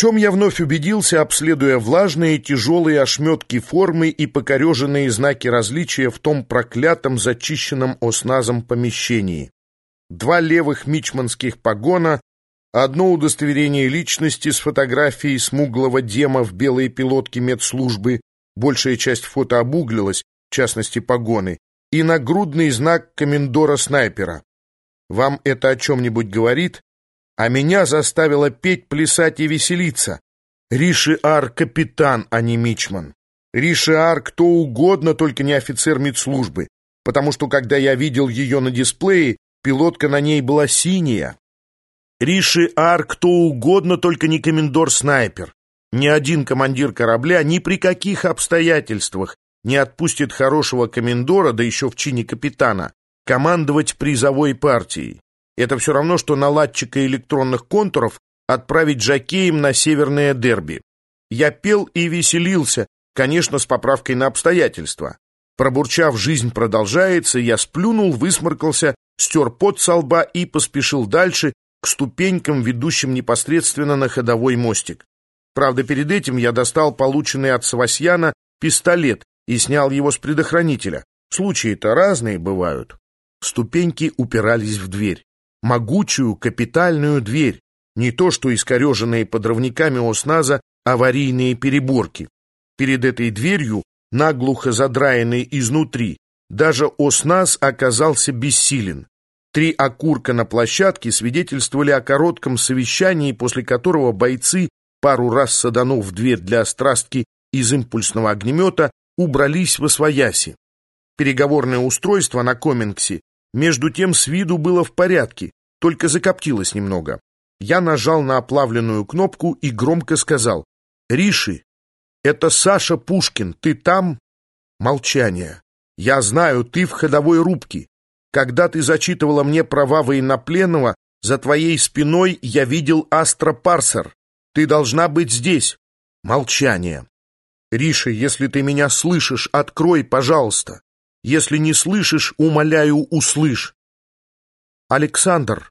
чем я вновь убедился, обследуя влажные тяжелые ошметки формы и покореженные знаки различия в том проклятом зачищенном осназом помещении. Два левых мичманских погона, одно удостоверение личности с фотографией смуглого дема в белой пилотке медслужбы, большая часть фото обуглилась, в частности погоны, и нагрудный знак комендора-снайпера. Вам это о чем-нибудь говорит? А меня заставило петь, плясать и веселиться. Риши-Ар — капитан, а не мичман. Риши-Ар — кто угодно, только не офицер медслужбы, потому что, когда я видел ее на дисплее, пилотка на ней была синяя. Риши-Ар — кто угодно, только не комендор-снайпер. Ни один командир корабля ни при каких обстоятельствах не отпустит хорошего комендора, да еще в чине капитана, командовать призовой партией. Это все равно, что наладчика электронных контуров отправить жакеем на северное дерби. Я пел и веселился, конечно, с поправкой на обстоятельства. Пробурчав «жизнь продолжается», я сплюнул, высморкался, стер пот со лба и поспешил дальше к ступенькам, ведущим непосредственно на ходовой мостик. Правда, перед этим я достал полученный от Савасьяна пистолет и снял его с предохранителя. Случаи-то разные бывают. Ступеньки упирались в дверь. Могучую капитальную дверь. Не то, что искореженные подрывниками осназа аварийные переборки. Перед этой дверью, наглухо задраенной изнутри, даже осназ оказался бессилен. Три окурка на площадке свидетельствовали о коротком совещании, после которого бойцы, пару раз саданув дверь для острастки из импульсного огнемета, убрались во свояси. Переговорное устройство на Комингсе между тем с виду было в порядке, только закоптилось немного. Я нажал на оплавленную кнопку и громко сказал «Риши, это Саша Пушкин, ты там?» Молчание. «Я знаю, ты в ходовой рубке. Когда ты зачитывала мне права военнопленного, за твоей спиной я видел Астра Парсер. Ты должна быть здесь». Молчание. «Риша, если ты меня слышишь, открой, пожалуйста. Если не слышишь, умоляю, услышь». «Александр,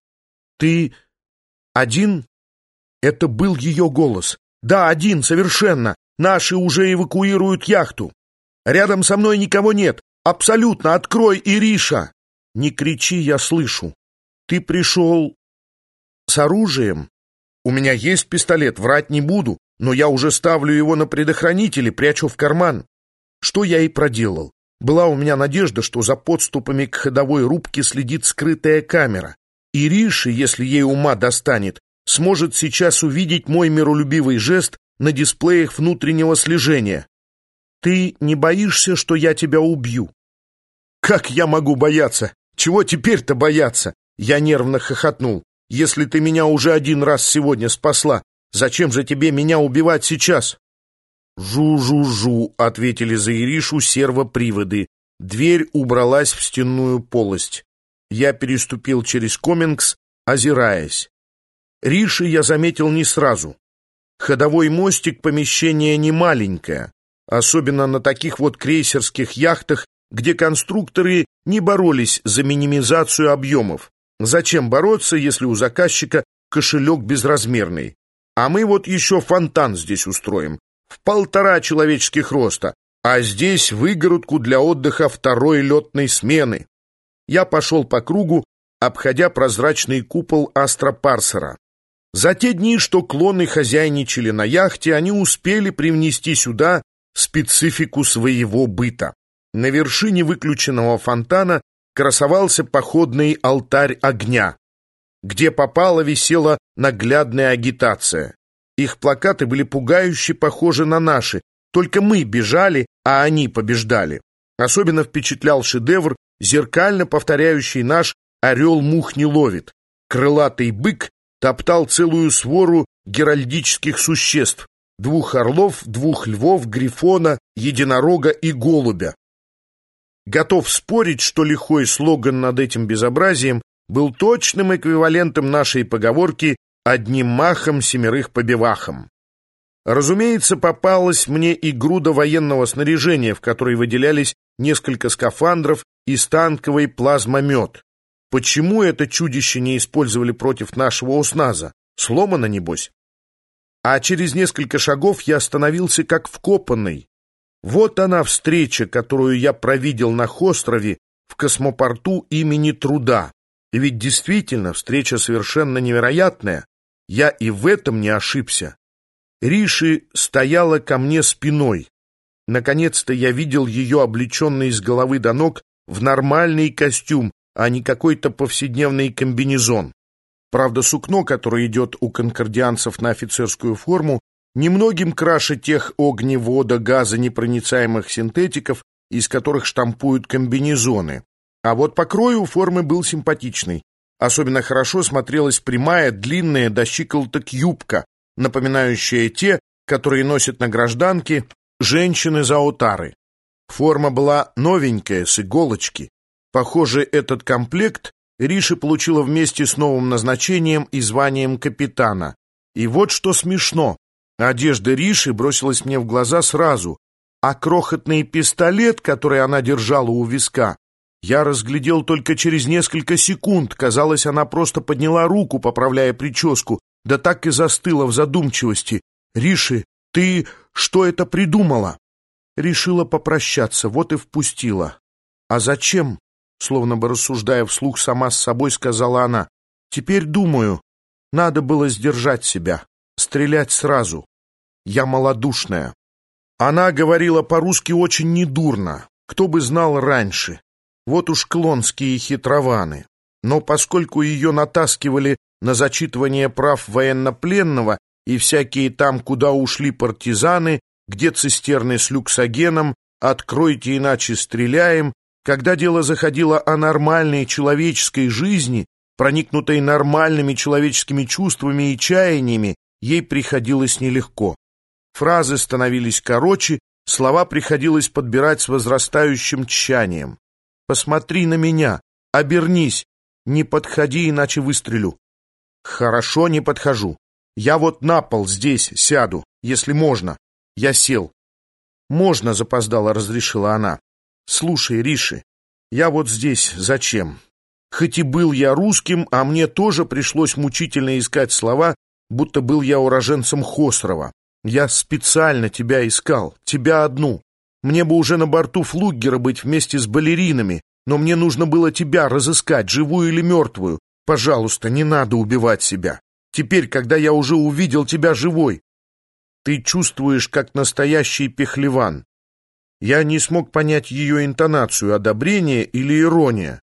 ты один?» Это был ее голос. «Да, один, совершенно. Наши уже эвакуируют яхту. Рядом со мной никого нет. Абсолютно, открой, Ириша!» «Не кричи, я слышу. Ты пришел с оружием?» «У меня есть пистолет, врать не буду но я уже ставлю его на предохранителе, прячу в карман. Что я и проделал. Была у меня надежда, что за подступами к ходовой рубке следит скрытая камера. И Риши, если ей ума достанет, сможет сейчас увидеть мой миролюбивый жест на дисплеях внутреннего слежения. Ты не боишься, что я тебя убью? Как я могу бояться? Чего теперь-то бояться? Я нервно хохотнул. Если ты меня уже один раз сегодня спасла, Зачем же тебе меня убивать сейчас?» «Жу-жу-жу», — ответили за Иришу сервоприводы. Дверь убралась в стенную полость. Я переступил через комингс, озираясь. Риши я заметил не сразу. Ходовой мостик помещение не маленькое, особенно на таких вот крейсерских яхтах, где конструкторы не боролись за минимизацию объемов. Зачем бороться, если у заказчика кошелек безразмерный? А мы вот еще фонтан здесь устроим, в полтора человеческих роста, а здесь выгородку для отдыха второй летной смены. Я пошел по кругу, обходя прозрачный купол астропарсера. За те дни, что клоны хозяйничали на яхте, они успели привнести сюда специфику своего быта. На вершине выключенного фонтана красовался походный алтарь огня. Где попало, висела наглядная агитация. Их плакаты были пугающе похожи на наши, только мы бежали, а они побеждали. Особенно впечатлял шедевр, зеркально повторяющий наш «Орел мух не ловит». Крылатый бык топтал целую свору геральдических существ, двух орлов, двух львов, грифона, единорога и голубя. Готов спорить, что лихой слоган над этим безобразием был точным эквивалентом нашей поговорки «одним махом семерых побивахом». Разумеется, попалась мне и груда военного снаряжения, в которой выделялись несколько скафандров и станковый плазмомет. Почему это чудище не использовали против нашего усназа? Сломано, небось? а через несколько шагов я остановился как вкопанный. Вот она встреча, которую я провидел на Хострове в космопорту имени Труда. И ведь действительно встреча совершенно невероятная. Я и в этом не ошибся. Риши стояла ко мне спиной. Наконец-то я видел ее облеченной с головы до ног в нормальный костюм, а не какой-то повседневный комбинезон. Правда, сукно, которое идет у конкордианцев на офицерскую форму, немногим краше тех огневода газа непроницаемых синтетиков, из которых штампуют комбинезоны. А вот по крою формы был симпатичный. Особенно хорошо смотрелась прямая, длинная до щиколоток юбка, напоминающая те, которые носят на гражданке женщины за аутары. Форма была новенькая, с иголочки. Похоже, этот комплект Риши получила вместе с новым назначением и званием капитана. И вот что смешно. Одежда Риши бросилась мне в глаза сразу, а крохотный пистолет, который она держала у виска, я разглядел только через несколько секунд. Казалось, она просто подняла руку, поправляя прическу, да так и застыла в задумчивости. «Риши, ты что это придумала?» Решила попрощаться, вот и впустила. «А зачем?» Словно бы рассуждая вслух сама с собой, сказала она. «Теперь думаю, надо было сдержать себя, стрелять сразу. Я малодушная». Она говорила по-русски очень недурно, кто бы знал раньше. Вот уж клонские хитрованы. Но поскольку ее натаскивали на зачитывание прав военнопленного и всякие там, куда ушли партизаны, где цистерны с люксогеном, откройте, иначе стреляем, когда дело заходило о нормальной человеческой жизни, проникнутой нормальными человеческими чувствами и чаяниями, ей приходилось нелегко. Фразы становились короче, слова приходилось подбирать с возрастающим тщанием. «Посмотри на меня, обернись, не подходи, иначе выстрелю». «Хорошо, не подхожу. Я вот на пол здесь сяду, если можно». Я сел. «Можно», — запоздало разрешила она. «Слушай, Риши, я вот здесь зачем? Хоть и был я русским, а мне тоже пришлось мучительно искать слова, будто был я уроженцем Хосрова. Я специально тебя искал, тебя одну. Мне бы уже на борту флуггера быть вместе с балеринами, но мне нужно было тебя разыскать, живую или мертвую. Пожалуйста, не надо убивать себя. Теперь, когда я уже увидел тебя живой, ты чувствуешь, как настоящий пехлеван. Я не смог понять ее интонацию, одобрение или ирония.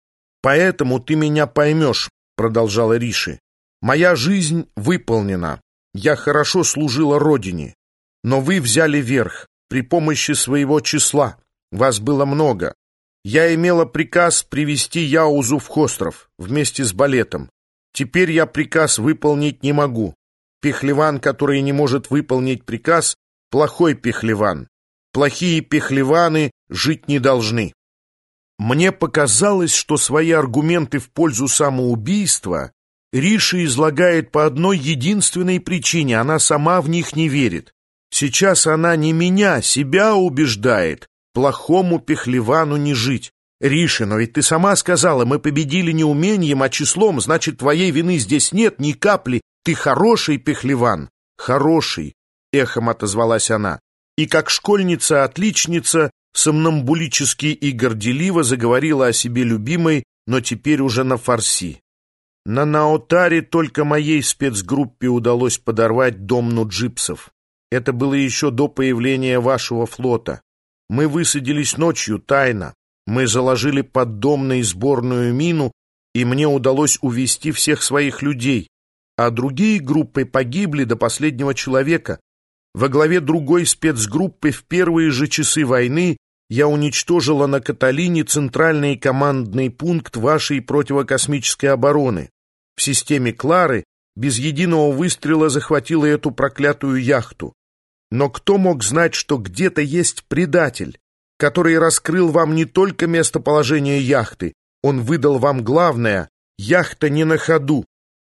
«Поэтому ты меня поймешь», — продолжала Риши. «Моя жизнь выполнена. Я хорошо служила Родине. Но вы взяли верх при помощи своего числа. Вас было много. Я имела приказ привести Яузу в Хостров вместе с балетом. Теперь я приказ выполнить не могу. Пехлеван, который не может выполнить приказ, плохой пехлеван. Плохие пехлеваны жить не должны. Мне показалось, что свои аргументы в пользу самоубийства Риша излагает по одной единственной причине, она сама в них не верит. Сейчас она не меня, себя убеждает, плохому пехлевану не жить. Риша, но ведь ты сама сказала, мы победили не умением, а числом, значит, твоей вины здесь нет ни капли, ты хороший пехлеван. Хороший, эхом отозвалась она и как школьница-отличница сомнамбулически и горделиво заговорила о себе любимой, но теперь уже на фарси. На Наотаре только моей спецгруппе удалось подорвать дом нуджипсов. Это было еще до появления вашего флота. Мы высадились ночью тайно. Мы заложили под дом на сборную мину, и мне удалось увести всех своих людей, а другие группы погибли до последнего человека, во главе другой спецгруппы в первые же часы войны я уничтожила на Каталине центральный командный пункт вашей противокосмической обороны. В системе Клары без единого выстрела захватила эту проклятую яхту. Но кто мог знать, что где-то есть предатель, который раскрыл вам не только местоположение яхты, он выдал вам главное — яхта не на ходу.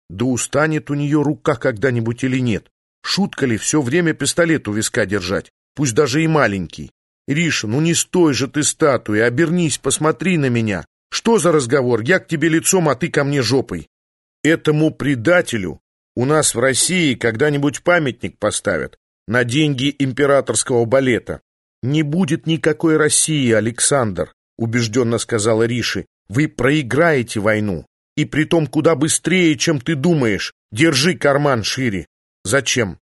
Да устанет у нее рука когда-нибудь или нет. Шутка ли все время пистолет у виска держать, пусть даже и маленький? Риша, ну не стой же ты статуей, обернись, посмотри на меня. Что за разговор? Я к тебе лицом, а ты ко мне жопой. Этому предателю У нас в России когда-нибудь памятник поставят на деньги императорского балета. Не будет никакой России, Александр, убежденно сказала Риши. Вы проиграете войну. И притом куда быстрее, чем ты думаешь. Держи карман шире. Зачем?